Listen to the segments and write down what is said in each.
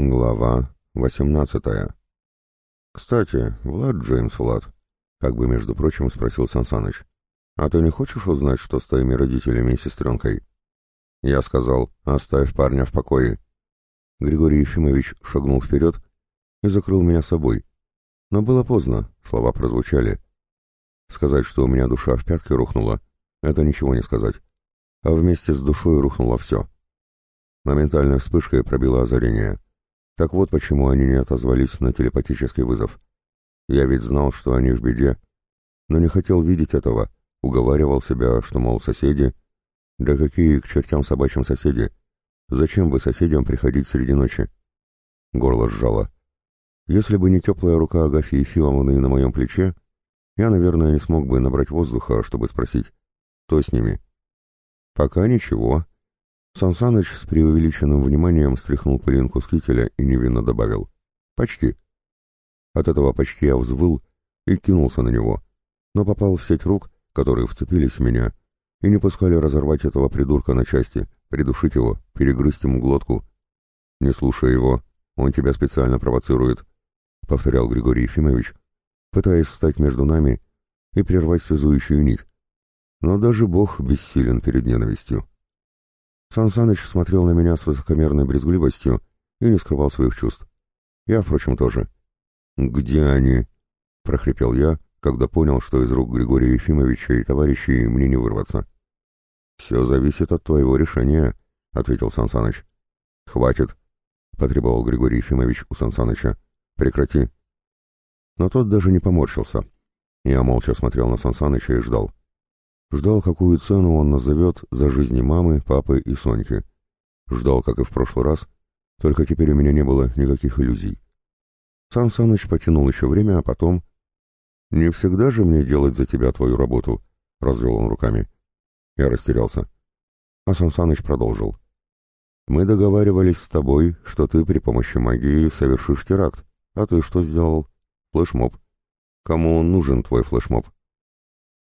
Глава 18 «Кстати, Влад Джеймс Влад», — как бы, между прочим, спросил Сансаныч, «а ты не хочешь узнать, что с твоими родителями и сестренкой?» Я сказал, «Оставь парня в покое». Григорий Ефимович шагнул вперед и закрыл меня собой. Но было поздно, слова прозвучали. Сказать, что у меня душа в пятки рухнула, это ничего не сказать. А вместе с душой рухнуло все. Моментальной вспышкой пробило озарение — так вот почему они не отозвались на телепатический вызов. Я ведь знал, что они в беде, но не хотел видеть этого, уговаривал себя, что, мол, соседи... Да какие к чертям собачьим соседи? Зачем бы соседям приходить среди ночи? Горло сжало. Если бы не теплая рука Агафьи Ефимовны на моем плече, я, наверное, не смог бы набрать воздуха, чтобы спросить, кто с ними. Пока ничего, Сансаныч с преувеличенным вниманием стряхнул пылинку с кителя и невинно добавил «Почти». От этого почти я взвыл и кинулся на него, но попал в сеть рук, которые вцепились в меня, и не пускали разорвать этого придурка на части, придушить его, перегрызть ему глотку. «Не слушай его, он тебя специально провоцирует», — повторял Григорий Ефимович, пытаясь встать между нами и прервать связующую нить. Но даже Бог бессилен перед ненавистью. Сан Саныч смотрел на меня с высокомерной брезгливостью и не скрывал своих чувств. Я, впрочем, тоже. «Где они?» — прохрипел я, когда понял, что из рук Григория Ефимовича и товарищей мне не вырваться. «Все зависит от твоего решения», — ответил Сан Саныч. «Хватит», — потребовал Григорий Ефимович у Сан Саныча. «Прекрати». Но тот даже не поморщился. Я молча смотрел на Сан Саныча и ждал. Ждал, какую цену он назовет за жизни мамы, папы и Соньки. Ждал, как и в прошлый раз, только теперь у меня не было никаких иллюзий. Сан Саныч потянул еще время, а потом... «Не всегда же мне делать за тебя твою работу», — развел он руками. Я растерялся. А Сан Саныч продолжил. «Мы договаривались с тобой, что ты при помощи магии совершишь теракт. А ты что сделал? Флешмоб. Кому нужен твой флешмоб?»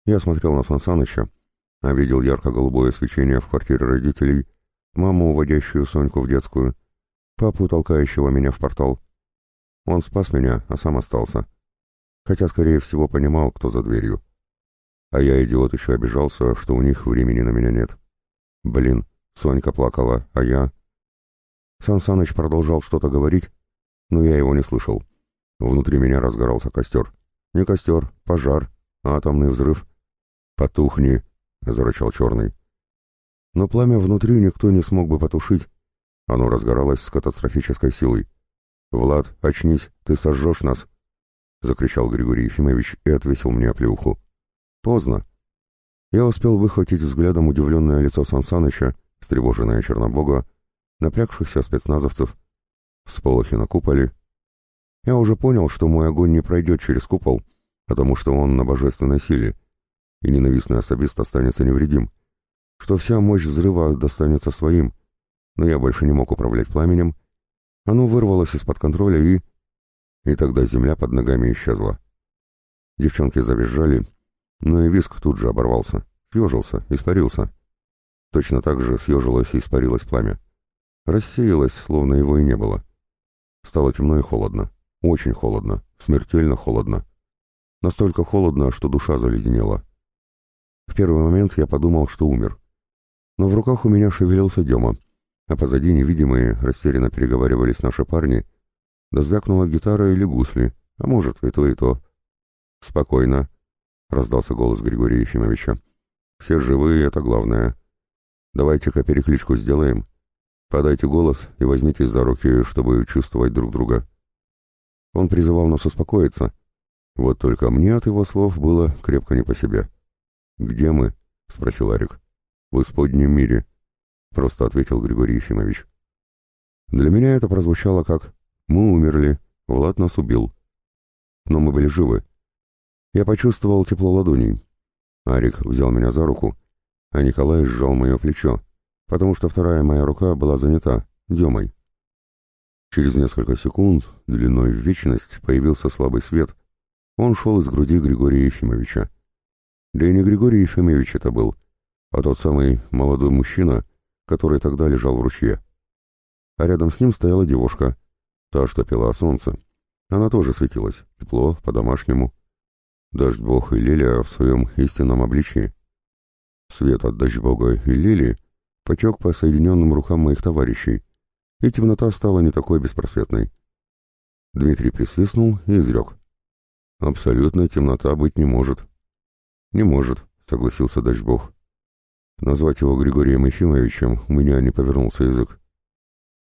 Я смотрел на Сансаныча, а видел ярко-голубое свечение в квартире родителей, маму, уводящую Соньку в детскую, папу, толкающего меня в портал. Он спас меня, а сам остался. Хотя, скорее всего, понимал, кто за дверью. А я, идиот, еще обижался, что у них времени на меня нет. Блин, Сонька плакала, а я... Сан Саныч продолжал что-то говорить, но я его не слышал. Внутри меня разгорался костер. Не костер, пожар, атомный взрыв. «Потухни!» — зарычал черный. Но пламя внутри никто не смог бы потушить. Оно разгоралось с катастрофической силой. «Влад, очнись, ты сожжешь нас!» — закричал Григорий Ефимович и отвесил мне оплеуху. «Поздно!» Я успел выхватить взглядом удивленное лицо Сансаныча, встревоженное Чернобога, напрягшихся спецназовцев, всполохи на куполе. Я уже понял, что мой огонь не пройдет через купол, потому что он на божественной силе, и ненавистный особист останется невредим, что вся мощь взрыва достанется своим, но я больше не мог управлять пламенем, оно вырвалось из-под контроля и... И тогда земля под ногами исчезла. Девчонки завизжали, но и виск тут же оборвался, съежился, испарился. Точно так же съежилось и испарилось пламя. Рассеялось, словно его и не было. Стало темно и холодно. Очень холодно. Смертельно холодно. Настолько холодно, что душа заледенела. В первый момент я подумал, что умер. Но в руках у меня шевелился Дема, а позади невидимые растерянно переговаривались наши парни, да звякнула гитара или гусли, а может и то, и то. «Спокойно», — раздался голос Григория Ефимовича. «Все живые — это главное. Давайте-ка перекличку сделаем. Подайте голос и возьмитесь за руки, чтобы чувствовать друг друга». Он призывал нас успокоиться. Вот только мне от его слов было крепко не по себе. «Где мы?» — спросил Арик. «В исподнем мире», — просто ответил Григорий Ефимович. Для меня это прозвучало как «Мы умерли, Влад нас убил». Но мы были живы. Я почувствовал тепло ладоней. Арик взял меня за руку, а Николай сжал мое плечо, потому что вторая моя рука была занята, Демой. Через несколько секунд, длиной в вечность, появился слабый свет. Он шел из груди Григория Ефимовича. Да и не Григорий Ефимович это был, а тот самый молодой мужчина, который тогда лежал в ручье. А рядом с ним стояла девушка, Та, что пила солнце. Она тоже светилась, тепло, по-домашнему. Дождь-бог и Лилия в своем истинном обличии. Свет от дождь-бога и Лили потек по соединенным рукам моих товарищей, и темнота стала не такой беспросветной. Дмитрий присвистнул и изрек. «Абсолютная темнота быть не может». «Не может», — согласился дождь-бог. Назвать его Григорием Ефимовичем у меня не повернулся язык.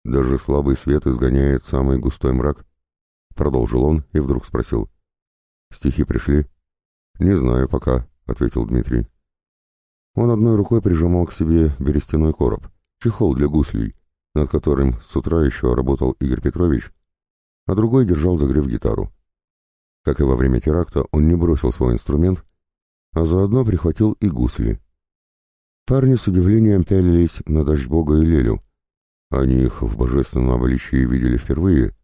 «Даже слабый свет изгоняет самый густой мрак», — продолжил он и вдруг спросил. «Стихи пришли?» «Не знаю пока», — ответил Дмитрий. Он одной рукой прижимал к себе берестяной короб, чехол для гуслей, над которым с утра еще работал Игорь Петрович, а другой держал загрев гитару. Как и во время теракта, он не бросил свой инструмент, а заодно прихватил и гусли. Парни с удивлением пялились на дождь бога и Лелю. Они их в божественном обличии видели впервые,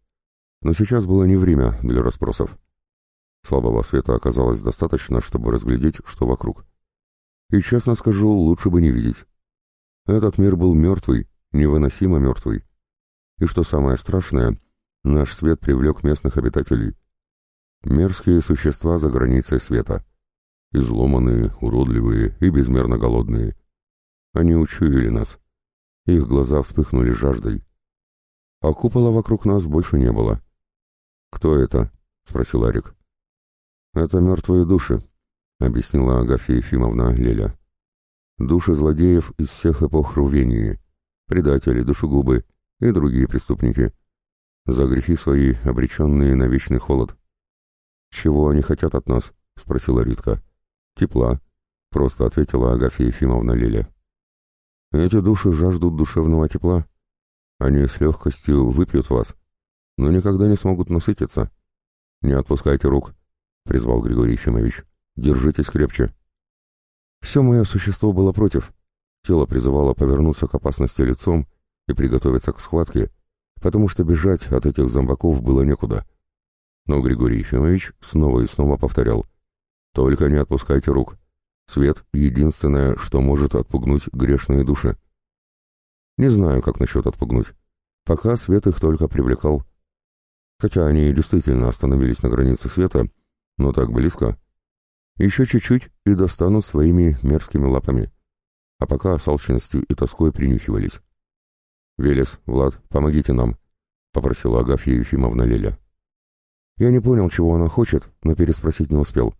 но сейчас было не время для расспросов. Слабого света оказалось достаточно, чтобы разглядеть, что вокруг. И, честно скажу, лучше бы не видеть. Этот мир был мертвый, невыносимо мертвый. И что самое страшное, наш свет привлек местных обитателей. Мерзкие существа за границей света. Изломанные, уродливые и безмерно голодные. Они учуяли нас. Их глаза вспыхнули жаждой. А купола вокруг нас больше не было. «Кто это?» — спросил Арик. «Это мертвые души», — объяснила Агафья Ефимовна Леля. «Души злодеев из всех эпох Рувении, предатели, душегубы и другие преступники, за грехи свои обреченные на вечный холод». «Чего они хотят от нас?» — спросила Ритка. «Тепла», — просто ответила Агафья Ефимовна Леля. «Эти души жаждут душевного тепла. Они с легкостью выпьют вас, но никогда не смогут насытиться. Не отпускайте рук, призвал Григорий Ефимович. «Держитесь крепче». Все мое существо было против. Тело призывало повернуться к опасности лицом и приготовиться к схватке, потому что бежать от этих зомбаков было некуда. Но Григорий Ефимович снова и снова повторял. «Только не отпускайте рук. Свет — единственное, что может отпугнуть грешные души». Не знаю, как насчет отпугнуть. Пока свет их только привлекал. Хотя они действительно остановились на границе света, но так близко. Еще чуть-чуть и достанут своими мерзкими лапами. А пока с алчностью и тоской принюхивались. «Велес, Влад, помогите нам», — попросила Агафья Ефимовна Леля. Я не понял, чего она хочет, но переспросить не успел.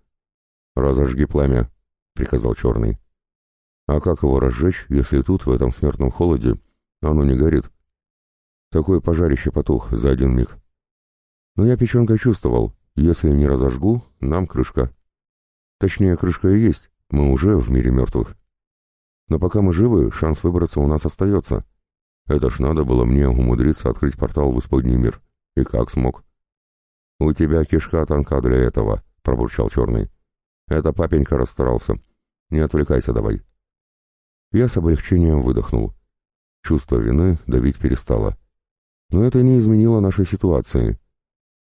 «Разожги пламя», — приказал Черный. «А как его разжечь, если тут, в этом смертном холоде, оно не горит?» Такое пожарище потух за один миг. Но я печенкой чувствовал, если не разожгу, нам крышка. Точнее, крышка и есть, мы уже в мире мертвых. Но пока мы живы, шанс выбраться у нас остается. Это ж надо было мне умудриться открыть портал в исподний мир. И как смог? «У тебя кишка тонка для этого», — пробурчал Черный. «Это папенька расстарался. Не отвлекайся давай». Я с облегчением выдохнул. Чувство вины давить перестало. Но это не изменило нашей ситуации.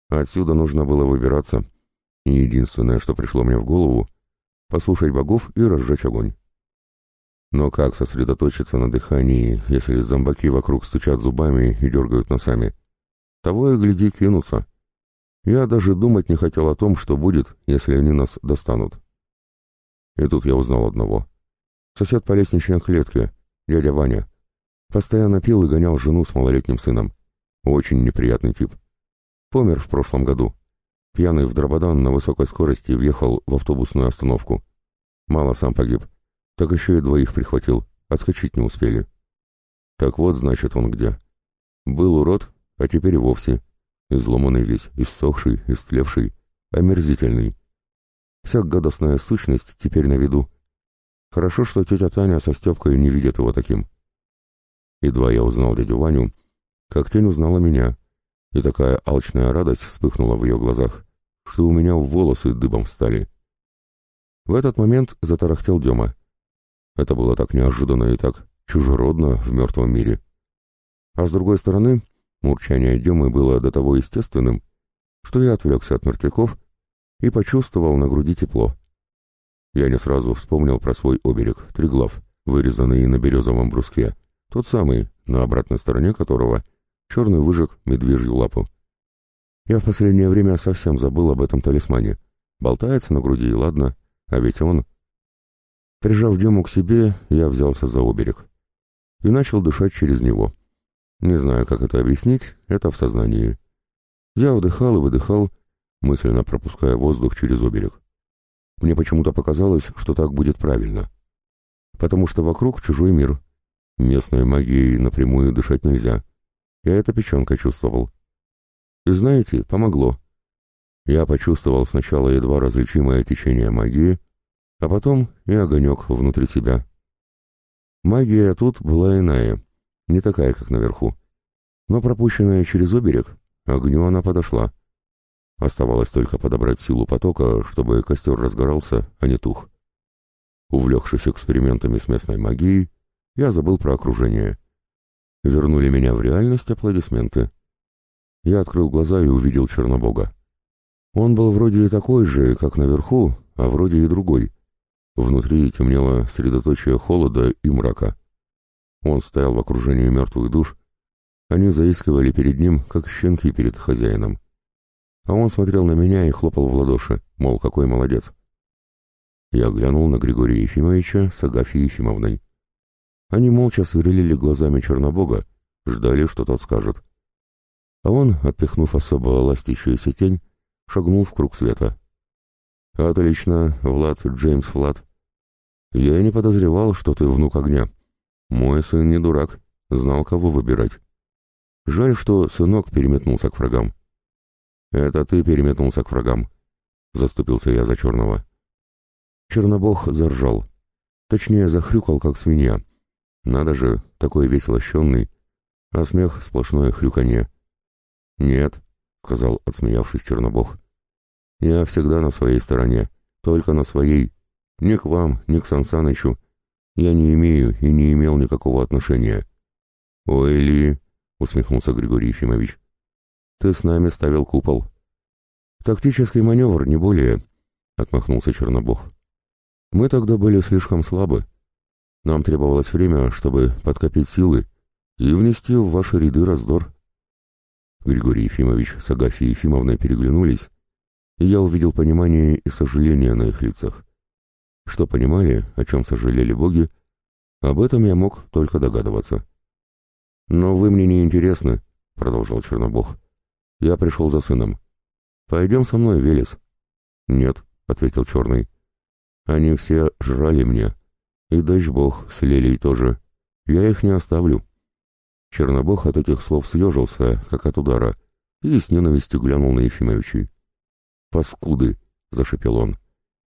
Отсюда нужно было выбираться, и единственное, что пришло мне в голову, послушать богов и разжечь огонь. Но как сосредоточиться на дыхании, если зомбаки вокруг стучат зубами и дергают носами? Того и гляди кинутся. Я даже думать не хотел о том, что будет, если они нас достанут. И тут я узнал одного. Сосед по лестничной клетке, дядя Ваня. Постоянно пил и гонял жену с малолетним сыном. Очень неприятный тип. Помер в прошлом году. Пьяный в Дрободан на высокой скорости въехал в автобусную остановку. Мало сам погиб. Так еще и двоих прихватил. Отскочить не успели. Так вот, значит, он где. Был урод, а теперь и вовсе. Изломанный весь, иссохший, истлевший, омерзительный. Вся гадостная сущность теперь на виду. Хорошо, что тетя Таня со Степкой не видят его таким. Едва я узнал дядю Ваню, как тень узнала меня, и такая алчная радость вспыхнула в ее глазах, что у меня волосы дыбом встали. В этот момент затарахтел Дема. Это было так неожиданно и так чужеродно в мертвом мире. А с другой стороны, мурчание Демы было до того естественным, что я отвлекся от мертвяков и почувствовал на груди тепло. Я не сразу вспомнил про свой оберег, триглав, вырезанный на березовом бруске, тот самый, на обратной стороне которого черный выжег медвежью лапу. Я в последнее время совсем забыл об этом талисмане. Болтается на груди, и ладно, а ведь он... Прижав Дему к себе, я взялся за оберег и начал дышать через него. Не знаю, как это объяснить, это в сознании. Я вдыхал и выдыхал, мысленно пропуская воздух через оберег. Мне почему-то показалось, что так будет правильно. Потому что вокруг чужой мир. Местной магией напрямую дышать нельзя. Я это печенка чувствовал. Знаете, помогло. Я почувствовал сначала едва различимое течение магии, а потом и огонек внутри себя. Магия тут была иная, не такая, как наверху. Но пропущенная через оберег, огню она подошла. Оставалось только подобрать силу потока, чтобы костер разгорался, а не тух. Увлекшись экспериментами с местной магией, я забыл про окружение. Вернули меня в реальность аплодисменты. Я открыл глаза и увидел Чернобога. Он был вроде и такой же, как наверху, а вроде и другой. Внутри темнело средоточие холода и мрака. Он стоял в окружении мертвых душ. Они заискивали перед ним, как щенки перед хозяином. А он смотрел на меня и хлопал в ладоши, мол, какой молодец. Я глянул на Григория Ефимовича с Агафьей Ефимовной. Они молча сверлили глазами Чернобога, ждали, что тот скажет. А он, отпихнув особо ластящуюся тень, шагнул в круг света. «Отлично, Влад, Джеймс Влад. Я и не подозревал, что ты внук огня. Мой сын не дурак, знал, кого выбирать. Жаль, что сынок переметнулся к врагам». «Это ты переметнулся к врагам», — заступился я за черного. Чернобог заржал. Точнее, захрюкал, как свинья. Надо же, такой весь лощенный, а смех — сплошное хрюканье. «Нет», — сказал, отсмеявшись Чернобог. «Я всегда на своей стороне, только на своей. Ни к вам, ни к Сансанычу. Я не имею и не имел никакого отношения». «Ой, Ли», — усмехнулся Григорий Ефимович, — «ты с нами ставил купол». «Тактический маневр, не более», — отмахнулся Чернобог. «Мы тогда были слишком слабы. Нам требовалось время, чтобы подкопить силы и внести в ваши ряды раздор». Григорий Ефимович с Агафьей Ефимовной переглянулись, и я увидел понимание и сожаление на их лицах. Что понимали, о чем сожалели боги, об этом я мог только догадываться. «Но вы мне не интересны», — продолжал Чернобог. «Я пришел за сыном. Пойдем со мной, Велес». «Нет», — ответил Черный. «Они все жрали мне. И дождь бог с Лелей тоже. Я их не оставлю». Чернобог от этих слов съежился, как от удара, и с ненавистью глянул на Ефимовичей. «Паскуды!» — зашепел он.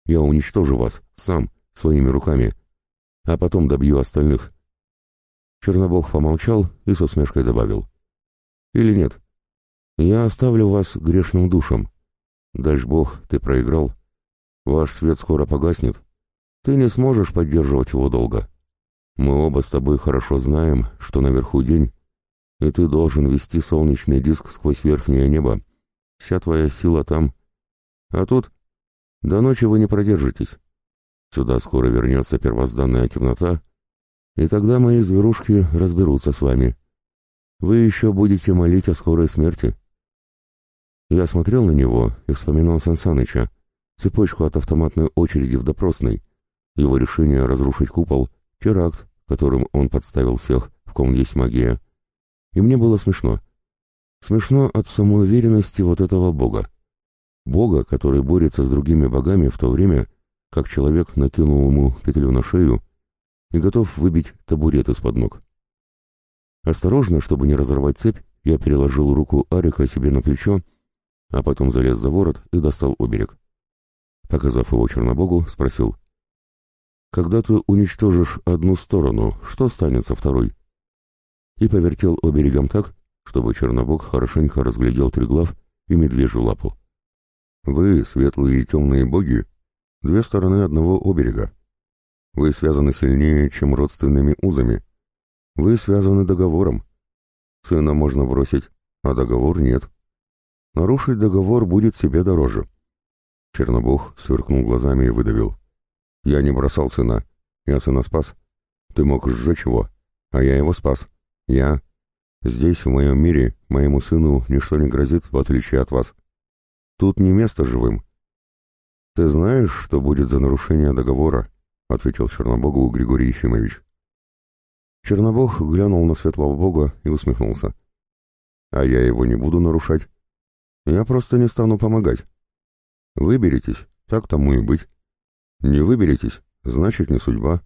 «Я уничтожу вас, сам, своими руками, а потом добью остальных». Чернобог помолчал и с усмешкой добавил. «Или нет? Я оставлю вас грешным душам. Дальше Бог, ты проиграл. Ваш свет скоро погаснет. Ты не сможешь поддерживать его долго. Мы оба с тобой хорошо знаем, что наверху день, и ты должен вести солнечный диск сквозь верхнее небо. Вся твоя сила там. А тут до ночи вы не продержитесь. Сюда скоро вернется первозданная темнота, и тогда мои зверушки разберутся с вами. Вы еще будете молить о скорой смерти. Я смотрел на него и вспоминал Сансаныча, цепочку от автоматной очереди в допросной, его решение разрушить купол, теракт, которым он подставил всех, в ком есть магия, и мне было смешно. Смешно от самоуверенности вот этого бога. Бога, который борется с другими богами в то время, как человек накинул ему петлю на шею и готов выбить табурет из-под ног. Осторожно, чтобы не разорвать цепь, я переложил руку Арика себе на плечо, а потом залез за ворот и достал оберег. Показав его Чернобогу, спросил. «Когда ты уничтожишь одну сторону, что станет со второй?» и повертел оберегом так, чтобы Чернобог хорошенько разглядел триглав и медвежью лапу. «Вы, светлые и темные боги, две стороны одного оберега. Вы связаны сильнее, чем родственными узами. Вы связаны договором. Сына можно бросить, а договор нет. Нарушить договор будет себе дороже». Чернобог сверкнул глазами и выдавил. «Я не бросал сына. Я сына спас. Ты мог сжечь его, а я его спас. Я... Здесь, в моем мире, моему сыну ничто не грозит, в отличие от вас. Тут не место живым. Ты знаешь, что будет за нарушение договора? — ответил Чернобогу Григорий Ефимович. Чернобог глянул на светлого бога и усмехнулся. А я его не буду нарушать. Я просто не стану помогать. Выберитесь, так тому и быть. Не выберетесь, значит, не судьба.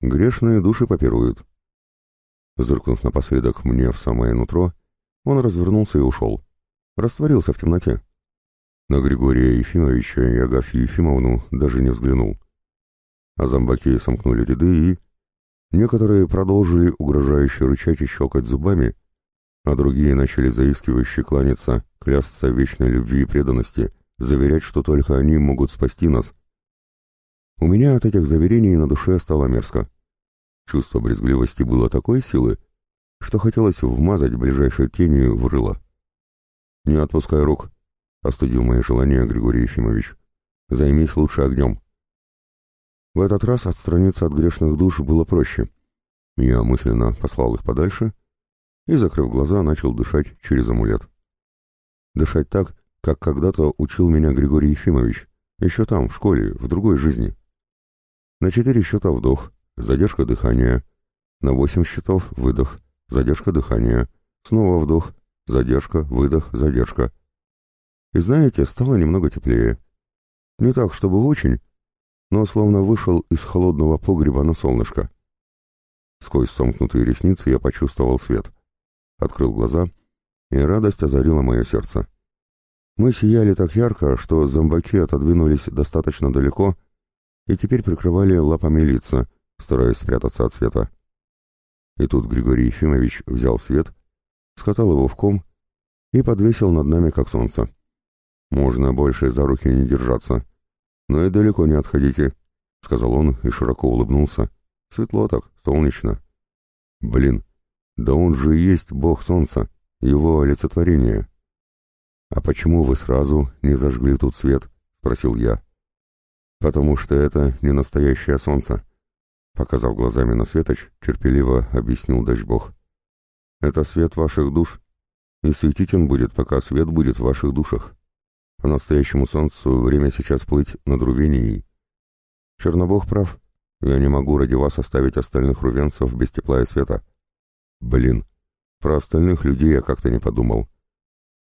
Грешные души попируют. Зыркнув напоследок мне в самое нутро, он развернулся и ушел. Растворился в темноте. На Григория Ефимовича и Агафью Ефимовну даже не взглянул. А зомбаки сомкнули ряды и... Некоторые продолжили угрожающе рычать и щелкать зубами, а другие начали заискивающе кланяться, клясться вечной любви и преданности, заверять, что только они могут спасти нас. У меня от этих заверений на душе стало мерзко. Чувство брезгливости было такой силы, что хотелось вмазать ближайшей тенью в рыло. «Не отпускай рук», — остудил мои желания Григорий Ефимович. «Займись лучше огнем». В этот раз отстраниться от грешных душ было проще. Я мысленно послал их подальше и, закрыв глаза, начал дышать через амулет. Дышать так, как когда-то учил меня Григорий Ефимович, еще там, в школе, в другой жизни. На четыре счета вдох, задержка дыхания, на восемь счетов выдох, задержка дыхания, снова вдох, задержка, выдох, задержка. И знаете, стало немного теплее. Не так, чтобы очень, но словно вышел из холодного погреба на солнышко. Сквозь сомкнутые ресницы я почувствовал свет. Открыл глаза, и радость озарила мое сердце. Мы сияли так ярко, что зомбаки отодвинулись достаточно далеко и теперь прикрывали лапами лица, стараясь спрятаться от света. И тут Григорий Ефимович взял свет, скатал его в ком и подвесил над нами, как солнце. «Можно больше за руки не держаться, но и далеко не отходите», — сказал он и широко улыбнулся. «Светло так, солнечно». «Блин, да он же и есть бог солнца, его олицетворение». «А почему вы сразу не зажгли тут свет?» — спросил я. «Потому что это не настоящее солнце», Показав глазами на светоч, терпеливо объяснил Дачбог. «Это свет ваших душ, и светить он будет, пока свет будет в ваших душах. По настоящему солнцу время сейчас плыть над Рувенией. Чернобог прав, я не могу ради вас оставить остальных рувенцев без тепла и света. Блин, про остальных людей я как-то не подумал.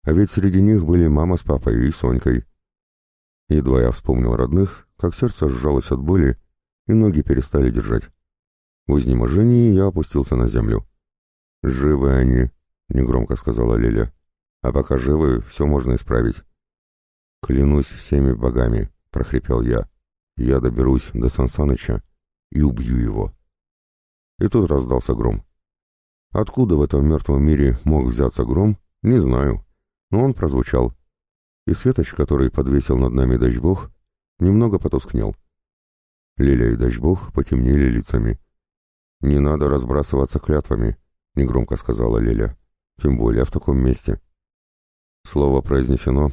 А ведь среди них были мама с папой и Сонькой. Едва я вспомнил родных, как сердце сжалось от боли, и ноги перестали держать. В изнеможении я опустился на землю. «Живы они», — негромко сказала Леля. «А пока живы, все можно исправить». «Клянусь всеми богами», — прохрипел я. «Я доберусь до Сансаныча и убью его». И тут раздался гром. Откуда в этом мертвом мире мог взяться гром, не знаю, но он прозвучал. И светоч, который подвесил над нами дождь бог, немного потускнел. Лиля и Дачбог потемнели лицами. «Не надо разбрасываться клятвами», — негромко сказала Лиля. «Тем более в таком месте». Слово произнесено,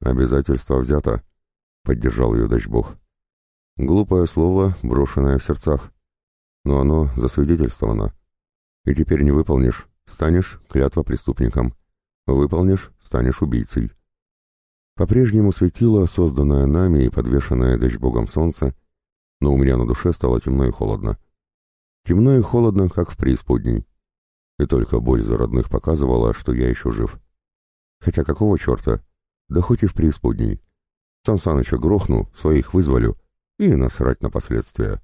обязательство взято, — поддержал ее Дачбог. Глупое слово, брошенное в сердцах. Но оно засвидетельствовано. И теперь не выполнишь, станешь клятва преступником. Выполнишь, станешь убийцей. По-прежнему светило, созданное нами и подвешенное Дачбогом солнце, — но у меня на душе стало темно и холодно. Темно и холодно, как в преисподней. И только боль за родных показывала, что я еще жив. Хотя какого черта? Да хоть и в преисподней. Сам Саныча грохну, своих вызволю, и насрать на последствия.